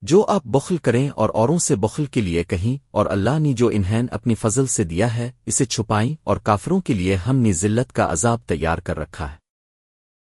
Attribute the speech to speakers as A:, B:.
A: جو آپ بخل کریں اور اوروں سے بخل کے لیے کہیں اور اللہ نے جو انہین اپنی فضل سے دیا ہے، اسے چھپائیں اور کافروں کے لیے ہم نے ذلت کا عذاب تیار کر رکھا ہے۔